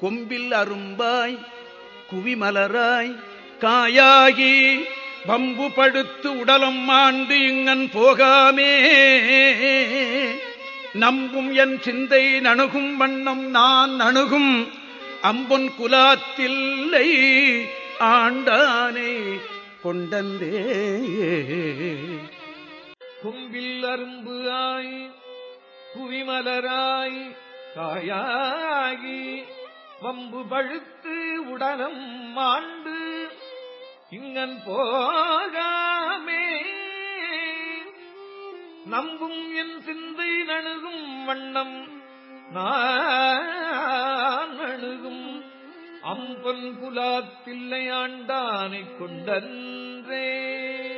கொம்பில் அரும்பாய் குவிமலராய் காயாகி pump படுத்து உடலம் மாண்டு இங்கன் போகாமே. நம்பும் என் சிந்தை நணுகும் வண்ணம் நான் அணுகும் அம்பொன் குலாத்தில்லை ஆண்டானை கொண்டந்தே. கும்பில் அரும்பு ஆய் குவிமலராய் காயாகி வம்பு பழுத்து உடலம் மாண்டு இங்கன் போகாமே. நம்பும் என் சிந்தை நணுகும் வண்ணம் நான் அம்பன் குலாத்தில்லையாண்டானை கொண்டன்றே.